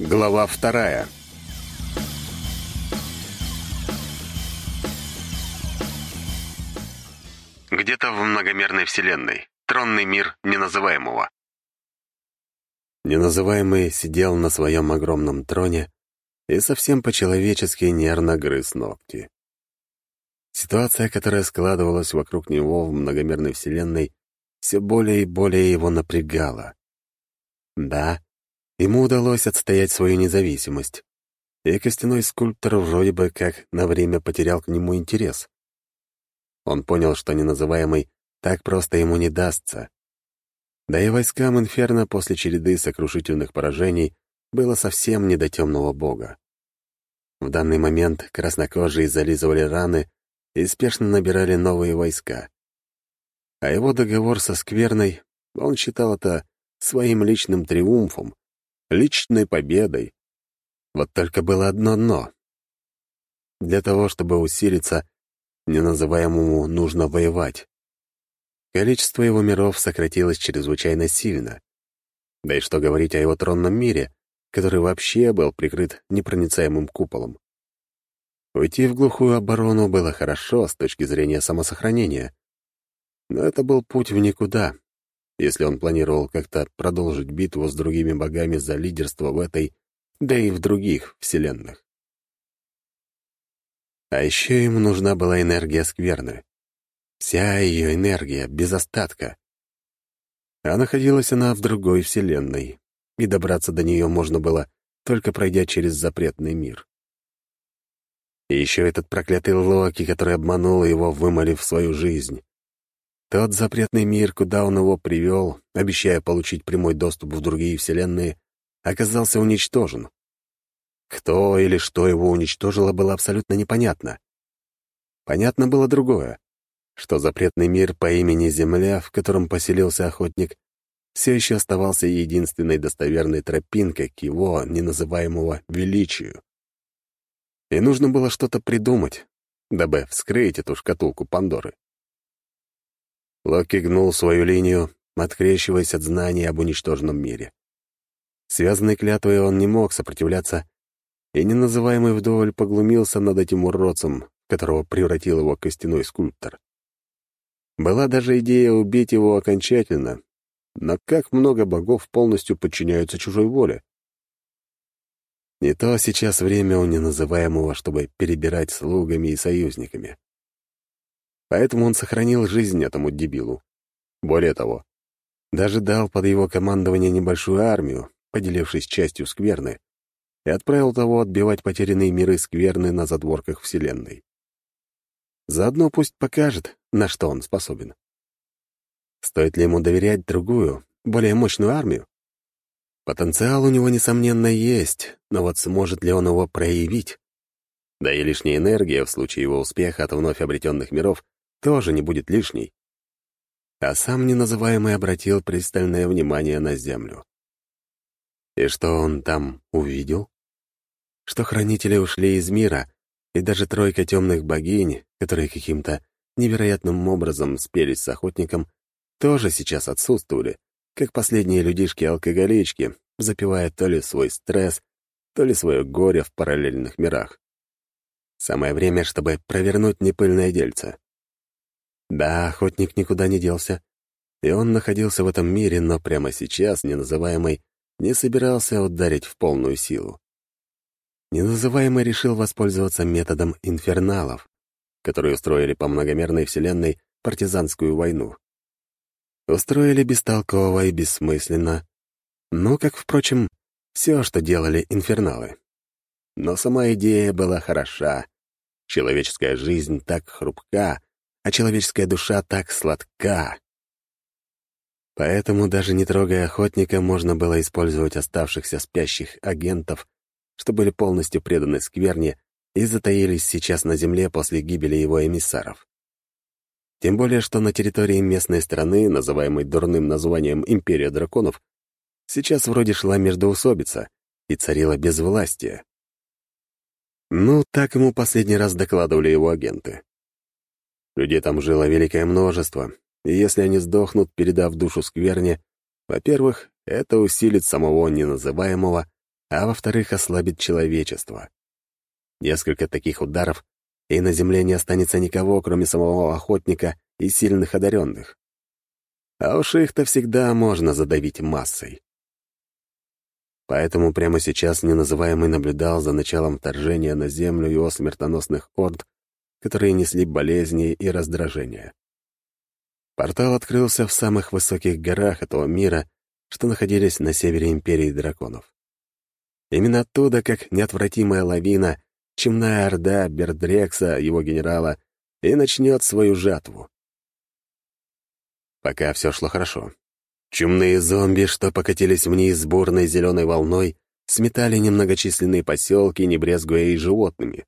Глава вторая. Где-то в многомерной вселенной. Тронный мир неназываемого. Неназываемый сидел на своем огромном троне и совсем по-человечески нервно грыз ногти. Ситуация, которая складывалась вокруг него в многомерной вселенной, все более и более его напрягала. Да, Ему удалось отстоять свою независимость, и костяной скульптор вроде бы как на время потерял к нему интерес. Он понял, что неназываемый так просто ему не дастся. Да и войскам Инферно после череды сокрушительных поражений было совсем не до темного бога. В данный момент краснокожие зализывали раны и спешно набирали новые войска. А его договор со Скверной, он считал это своим личным триумфом, личной победой. Вот только было одно «но». Для того, чтобы усилиться, неназываемому нужно воевать. Количество его миров сократилось чрезвычайно сильно. Да и что говорить о его тронном мире, который вообще был прикрыт непроницаемым куполом. Уйти в глухую оборону было хорошо с точки зрения самосохранения. Но это был путь в никуда, если он планировал как-то продолжить битву с другими богами за лидерство в этой, да и в других вселенных. А еще ему нужна была энергия скверны. Вся ее энергия, без остатка. А находилась она в другой вселенной, и добраться до нее можно было, только пройдя через запретный мир. И еще этот проклятый Локи, который обманул его, вымолив свою жизнь. Тот запретный мир, куда он его привел, обещая получить прямой доступ в другие вселенные, оказался уничтожен. Кто или что его уничтожило, было абсолютно непонятно. Понятно было другое, что запретный мир по имени Земля, в котором поселился охотник, все еще оставался единственной достоверной тропинкой к его неназываемого величию. И нужно было что-то придумать, дабы вскрыть эту шкатулку Пандоры. Локи гнул свою линию, открещиваясь от знаний об уничтоженном мире. Связанный клятвой он не мог сопротивляться, и неназываемый вдоволь поглумился над этим уродцем, которого превратил его костяной скульптор. Была даже идея убить его окончательно, но как много богов полностью подчиняются чужой воле? Не то сейчас время у неназываемого, чтобы перебирать слугами и союзниками. Поэтому он сохранил жизнь этому дебилу. Более того, даже дал под его командование небольшую армию, поделившись частью скверны, и отправил того отбивать потерянные миры скверны на задворках Вселенной. Заодно пусть покажет, на что он способен. Стоит ли ему доверять другую, более мощную армию? Потенциал у него, несомненно, есть, но вот сможет ли он его проявить? Да и лишняя энергия в случае его успеха от вновь обретенных миров тоже не будет лишней. А сам неназываемый обратил пристальное внимание на землю. И что он там увидел? Что хранители ушли из мира, и даже тройка темных богинь, которые каким-то невероятным образом спелись с охотником, тоже сейчас отсутствовали, как последние людишки-алкоголички, запивая то ли свой стресс, то ли свое горе в параллельных мирах. Самое время, чтобы провернуть непыльное дельце. Да, охотник никуда не делся, и он находился в этом мире, но прямо сейчас неназываемый не собирался ударить в полную силу. Неназываемый решил воспользоваться методом инферналов, которые устроили по многомерной вселенной партизанскую войну. Устроили бестолково и бессмысленно, ну, как, впрочем, все, что делали инферналы. Но сама идея была хороша. Человеческая жизнь так хрупка, а человеческая душа так сладка. Поэтому, даже не трогая охотника, можно было использовать оставшихся спящих агентов, что были полностью преданы скверне и затаились сейчас на земле после гибели его эмиссаров. Тем более, что на территории местной страны, называемой дурным названием «Империя драконов», сейчас вроде шла междоусобица и царила безвластие. Ну, так ему последний раз докладывали его агенты. Людей там жило великое множество, и если они сдохнут, передав душу скверне, во-первых, это усилит самого неназываемого, а во-вторых, ослабит человечество. Несколько таких ударов, и на земле не останется никого, кроме самого охотника и сильных одаренных. А уж их-то всегда можно задавить массой. Поэтому прямо сейчас неназываемый наблюдал за началом вторжения на Землю его смертоносных орд, которые несли болезни и раздражения. Портал открылся в самых высоких горах этого мира, что находились на севере Империи Драконов. Именно оттуда, как неотвратимая лавина, чемная орда Бердрекса, его генерала, и начнет свою жатву. Пока все шло хорошо. Чумные зомби, что покатились вниз бурной зеленой волной, сметали немногочисленные поселки, не брезгуя и животными.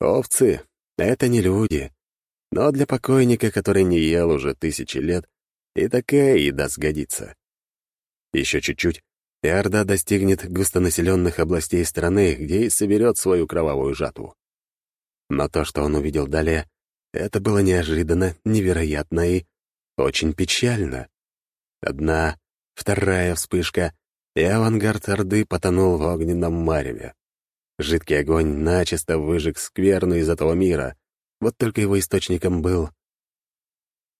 Овцы — это не люди, но для покойника, который не ел уже тысячи лет, и такая еда сгодится. Еще чуть-чуть, и Орда достигнет густонаселенных областей страны, где и соберет свою кровавую жатву. Но то, что он увидел далее, это было неожиданно, невероятно и очень печально. Одна, вторая вспышка, и авангард Орды потонул в огненном мареве. Жидкий огонь начисто выжег скверну из этого мира, вот только его источником был...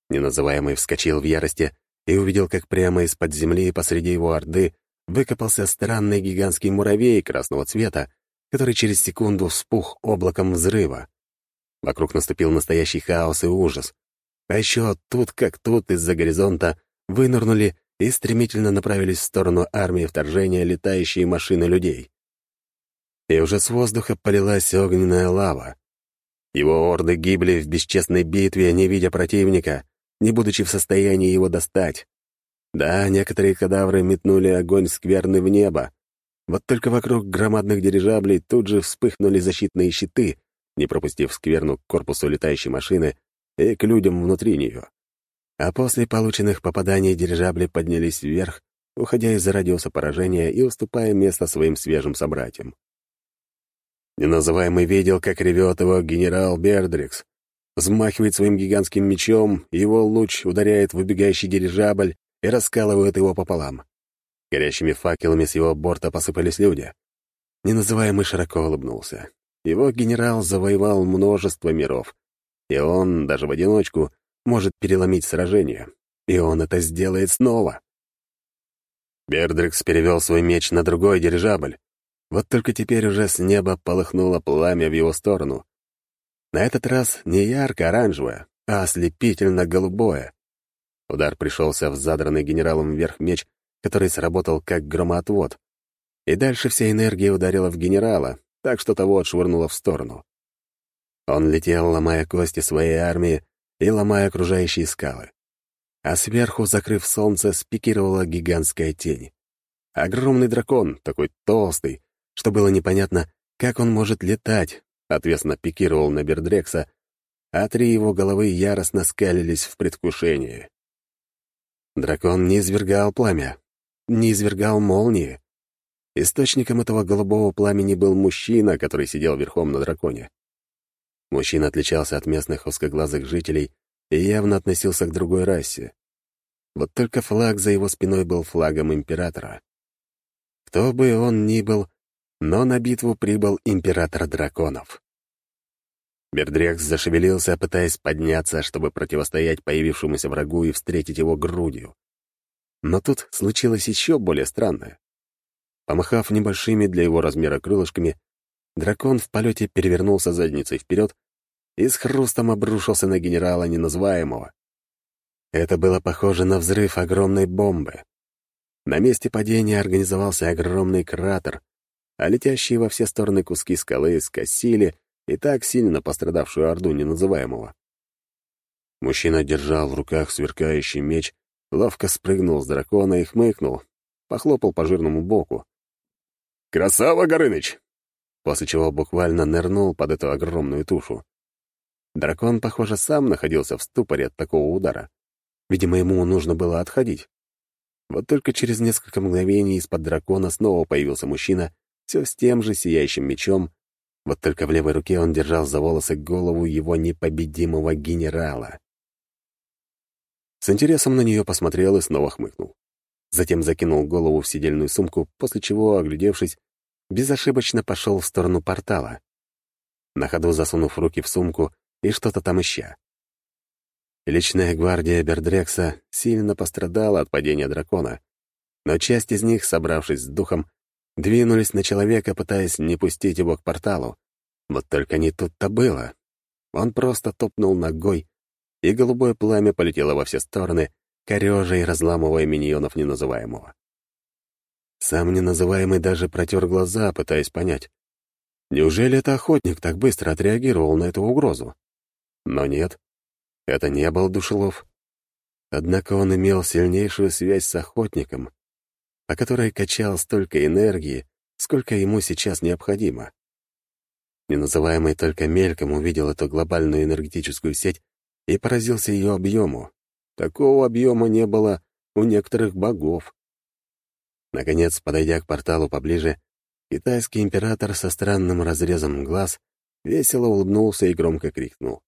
Неназываемый вскочил в ярости и увидел, как прямо из-под земли посреди его Орды выкопался странный гигантский муравей красного цвета, который через секунду вспух облаком взрыва. Вокруг наступил настоящий хаос и ужас. А еще тут как тут из-за горизонта вынырнули и стремительно направились в сторону армии вторжения летающие машины людей. И уже с воздуха полилась огненная лава. Его орды гибли в бесчестной битве, не видя противника, не будучи в состоянии его достать. Да, некоторые кадавры метнули огонь скверны в небо. Вот только вокруг громадных дирижаблей тут же вспыхнули защитные щиты, не пропустив скверну к корпусу летающей машины и к людям внутри нее. А после полученных попаданий дирижабли поднялись вверх, уходя из-за радиуса поражения и уступая место своим свежим собратьям. Неназываемый видел, как ревет его генерал Бердрикс, взмахивает своим гигантским мечом, его луч ударяет в убегающий дирижабль и раскалывает его пополам. Горящими факелами с его борта посыпались люди. Неназываемый широко улыбнулся. Его генерал завоевал множество миров, и он, даже в одиночку, может переломить сражение. И он это сделает снова. Бердрикс перевел свой меч на другой дирижабль. Вот только теперь уже с неба полыхнуло пламя в его сторону. На этот раз не ярко-оранжевое, а ослепительно-голубое. Удар пришелся в задранный генералом вверх меч, который сработал как громоотвод. И дальше вся энергия ударила в генерала, так что того отшвырнуло в сторону. Он летел, ломая кости своей армии и ломая окружающие скалы. А сверху, закрыв солнце, спикировала гигантская тень. Огромный дракон, такой толстый, что было непонятно, как он может летать, ответственно пикировал на Бердрекса, а три его головы яростно скалились в предвкушении. Дракон не извергал пламя, не извергал молнии. Источником этого голубого пламени был мужчина, который сидел верхом на драконе. Мужчина отличался от местных узкоглазых жителей и явно относился к другой расе. Вот только флаг за его спиной был флагом императора. Кто бы он ни был, но на битву прибыл император драконов. Бердрекс зашевелился, пытаясь подняться, чтобы противостоять появившемуся врагу и встретить его грудью. Но тут случилось еще более странное. Помахав небольшими для его размера крылышками, дракон в полете перевернулся задницей вперед и с хрустом обрушился на генерала неназываемого. Это было похоже на взрыв огромной бомбы. На месте падения организовался огромный кратер, а летящие во все стороны куски скалы скосили и так сильно пострадавшую орду неназываемого. Мужчина держал в руках сверкающий меч, ловко спрыгнул с дракона и хмыкнул, похлопал по жирному боку. «Красава, Горыныч!» После чего буквально нырнул под эту огромную тушу. Дракон, похоже, сам находился в ступоре от такого удара. Видимо, ему нужно было отходить. Вот только через несколько мгновений из-под дракона снова появился мужчина, все с тем же сияющим мечом, вот только в левой руке он держал за волосы голову его непобедимого генерала. С интересом на нее посмотрел и снова хмыкнул. затем закинул голову в сидельную сумку, после чего, оглядевшись, безошибочно пошел в сторону портала, на ходу засунув руки в сумку и что-то там ища. Личная гвардия Бердрекса сильно пострадала от падения дракона, но часть из них, собравшись с духом, двинулись на человека, пытаясь не пустить его к порталу. Вот только не тут-то было. Он просто топнул ногой, и голубое пламя полетело во все стороны, корежа и разламывая миньонов неназываемого. Сам неназываемый даже протер глаза, пытаясь понять. Неужели это охотник так быстро отреагировал на эту угрозу? Но нет, это не был душелов. Однако он имел сильнейшую связь с охотником, о которой качал столько энергии, сколько ему сейчас необходимо. Неназываемый только мельком увидел эту глобальную энергетическую сеть и поразился ее объему. Такого объема не было у некоторых богов. Наконец, подойдя к порталу поближе, китайский император со странным разрезом глаз весело улыбнулся и громко крикнул.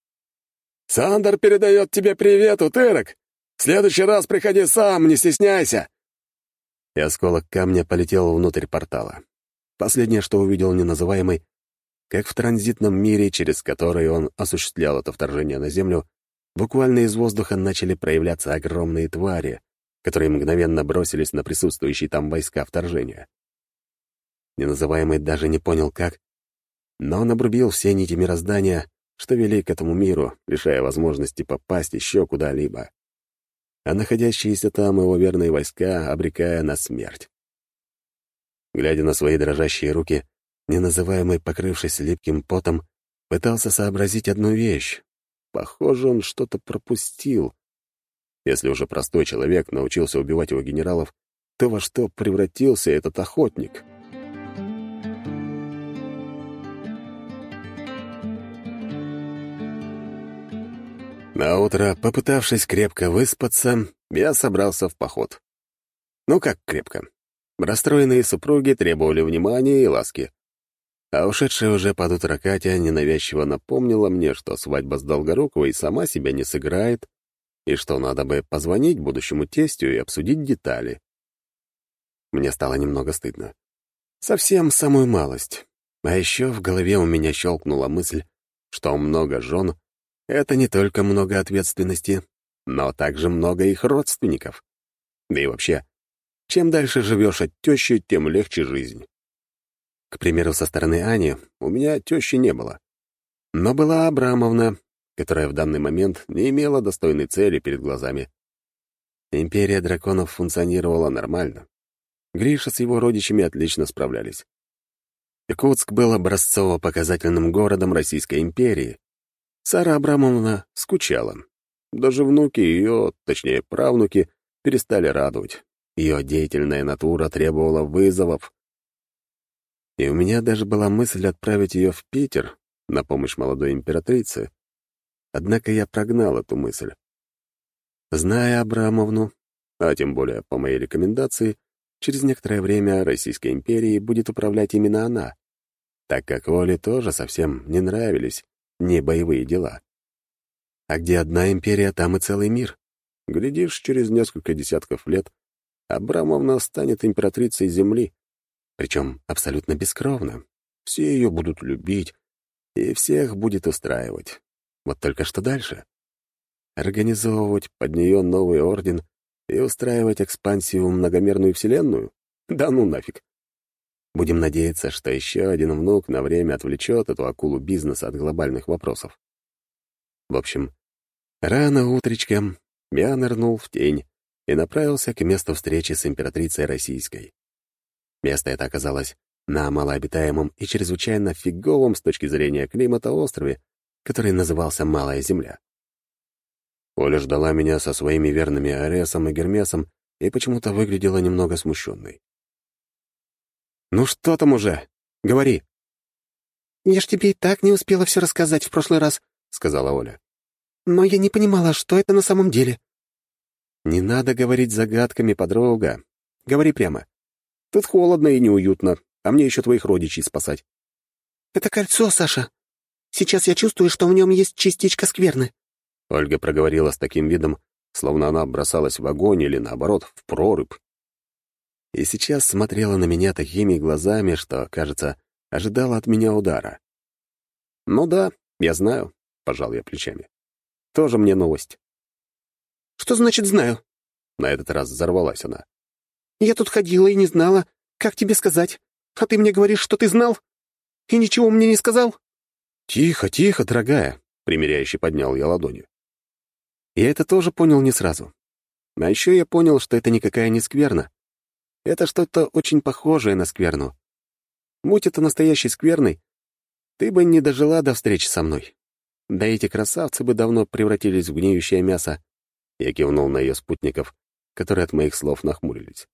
«Сандер передает тебе привет, Утерок! В следующий раз приходи сам, не стесняйся!» И осколок камня полетел внутрь портала. Последнее, что увидел неназываемый, как в транзитном мире, через который он осуществлял это вторжение на Землю, буквально из воздуха начали проявляться огромные твари, которые мгновенно бросились на присутствующие там войска вторжения. Неназываемый даже не понял, как, но он обрубил все нити мироздания, что вели к этому миру, лишая возможности попасть еще куда-либо. А находящиеся там его верные войска обрекая на смерть. Глядя на свои дрожащие руки, неназываемый, покрывшись липким потом, пытался сообразить одну вещь. Похоже, он что-то пропустил. Если уже простой человек научился убивать его генералов, то во что превратился этот охотник? На утро, попытавшись крепко выспаться, я собрался в поход. Ну как крепко? Расстроенные супруги требовали внимания и ласки. А ушедшая уже под утро Катя ненавязчиво напомнила мне, что свадьба с Долгоруковой сама себя не сыграет, и что надо бы позвонить будущему тестю и обсудить детали. Мне стало немного стыдно. Совсем самую малость. А еще в голове у меня щелкнула мысль, что много жен — это не только много ответственности, но также много их родственников. Да и вообще, чем дальше живешь от тещи, тем легче жизнь. К примеру, со стороны Ани у меня тещи не было. Но была Абрамовна, которая в данный момент не имела достойной цели перед глазами. Империя драконов функционировала нормально. Гриша с его родичами отлично справлялись. Иркутск был образцово-показательным городом Российской империи. Сара Абрамовна скучала. Даже внуки ее, точнее правнуки, перестали радовать. Ее деятельная натура требовала вызовов, и у меня даже была мысль отправить ее в Питер на помощь молодой императрице. Однако я прогнал эту мысль. Зная Абрамовну, а тем более по моей рекомендации, через некоторое время Российской империей будет управлять именно она, так как Оле тоже совсем не нравились не боевые дела. А где одна империя, там и целый мир. Глядишь, через несколько десятков лет Абрамовна станет императрицей Земли, причем абсолютно бескровно. Все ее будут любить, и всех будет устраивать. Вот только что дальше? Организовывать под нее новый орден и устраивать экспансию в многомерную вселенную? Да ну нафиг. Будем надеяться, что еще один внук на время отвлечет эту акулу бизнеса от глобальных вопросов. В общем, рано утречком я нырнул в тень и направился к месту встречи с императрицей российской. Место это оказалось на малообитаемом и чрезвычайно фиговом с точки зрения климата острове, который назывался Малая Земля. Оля ждала меня со своими верными Аресом и Гермесом и почему-то выглядела немного смущенной. «Ну что там уже? Говори!» «Я ж тебе и так не успела все рассказать в прошлый раз», — сказала Оля. «Но я не понимала, что это на самом деле». «Не надо говорить загадками, подруга. Говори прямо. Тут холодно и неуютно, а мне еще твоих родичей спасать. «Это кольцо, Саша. Сейчас я чувствую, что в нем есть частичка скверны». Ольга проговорила с таким видом, словно она бросалась в огонь или, наоборот, в прорубь. И сейчас смотрела на меня такими глазами, что, кажется, ожидала от меня удара. «Ну да, я знаю», — пожал я плечами. «Тоже мне новость». «Что значит «знаю»?» На этот раз взорвалась она. «Я тут ходила и не знала, как тебе сказать. А ты мне говоришь, что ты знал? И ничего мне не сказал?» «Тихо, тихо, дорогая», — примиряюще поднял я ладонью. Я это тоже понял не сразу. А еще я понял, что это никакая не скверна. Это что-то очень похожее на скверну. Будь это настоящей скверной, ты бы не дожила до встречи со мной. Да эти красавцы бы давно превратились в гниющее мясо. Я кивнул на ее спутников, которые от моих слов нахмурились.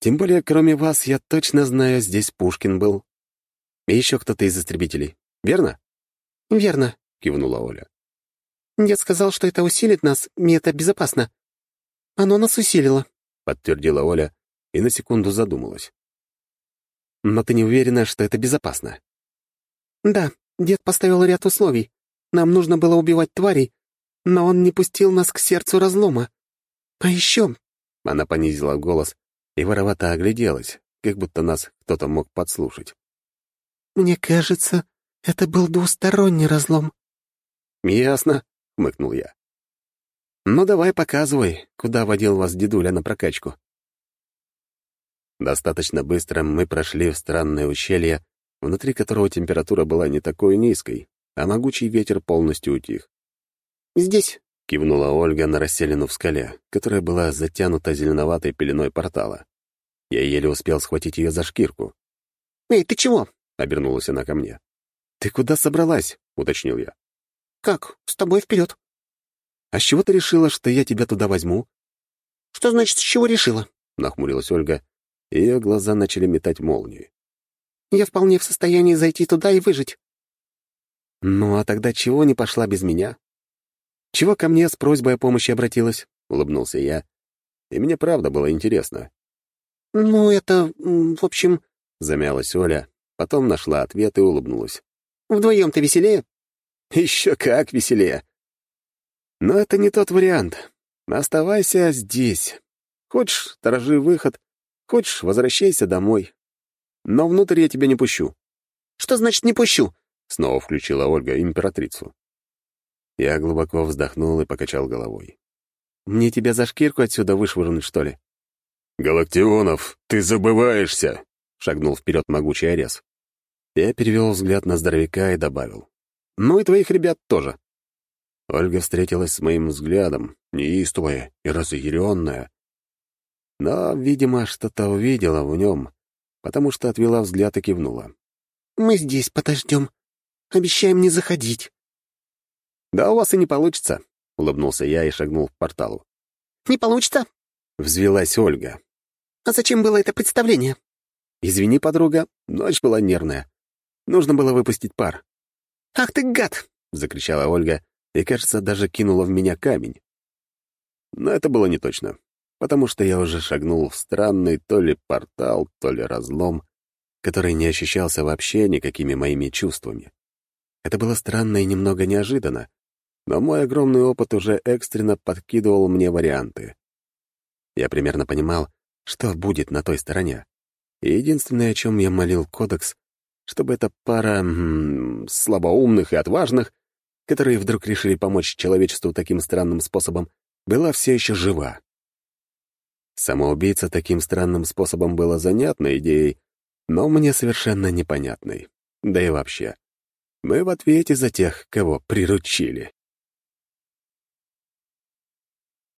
Тем более, кроме вас, я точно знаю, здесь Пушкин был. И еще кто-то из истребителей. Верно? «Верно», — кивнула Оля. «Дед сказал, что это усилит нас, и это безопасно. Оно нас усилило», — подтвердила Оля и на секунду задумалась. «Но ты не уверена, что это безопасно?» «Да, дед поставил ряд условий. Нам нужно было убивать тварей, но он не пустил нас к сердцу разлома. А еще...» Она понизила голос и воровато огляделась, как будто нас кто-то мог подслушать. «Мне кажется, это был двусторонний разлом». «Ясно», — хмыкнул я. «Ну давай показывай, куда водил вас дедуля на прокачку». Достаточно быстро мы прошли в странное ущелье, внутри которого температура была не такой низкой, а могучий ветер полностью утих. «Здесь», — кивнула Ольга на расселину в скале, которая была затянута зеленоватой пеленой портала. Я еле успел схватить ее за шкирку. «Эй, ты чего?» — обернулась она ко мне. «Ты куда собралась?» — уточнил я. «Как? С тобой вперед. «А с чего ты решила, что я тебя туда возьму?» «Что значит, с чего решила?» — нахмурилась Ольга, ее глаза начали метать молнии. «Я вполне в состоянии зайти туда и выжить». «Ну, а тогда чего не пошла без меня?» «Чего ко мне с просьбой о помощи обратилась?» — улыбнулся я. И мне правда было интересно. «Ну, это... в общем...» — замялась Оля, потом нашла ответ и улыбнулась. «Вдвоем-то веселее?» «Еще как веселее!» «Но это не тот вариант. Оставайся здесь. Хочешь, сторожи выход, хочешь, возвращайся домой. Но внутрь я тебя не пущу». «Что значит «не пущу»?» — снова включила Ольга императрицу. Я глубоко вздохнул и покачал головой. «Мне тебя за шкирку отсюда вышвырнуть, что ли?» «Галактионов, ты забываешься!» — шагнул вперед могучий Арес. Я перевел взгляд на здоровяка и добавил. «Ну и твоих ребят тоже». Ольга встретилась с моим взглядом, неистовая и разъяренная. Но, видимо, что-то увидела в нем, потому что отвела взгляд и кивнула. «Мы здесь подождем. Обещаем не заходить». «Да у вас и не получится», — улыбнулся я и шагнул к порталу. «Не получится?» — взвелась Ольга. «А зачем было это представление?» «Извини, подруга, ночь была нервная. Нужно было выпустить пар». «Ах ты гад!» — закричала Ольга и, кажется, даже кинула в меня камень. Но это было не точно, потому что я уже шагнул в странный то ли портал, то ли разлом, который не ощущался вообще никакими моими чувствами. Это было странно и немного неожиданно, но мой огромный опыт уже экстренно подкидывал мне варианты. Я примерно понимал, что будет на той стороне. И единственное, о чем я молил Кодекс, чтобы эта пара м -м, слабоумных и отважных, которые вдруг решили помочь человечеству таким странным способом, была все еще жива. Самоубийца таким странным способом было занятной идеей, но мне совершенно непонятной. Да и вообще, мы в ответе за тех, кого приручили.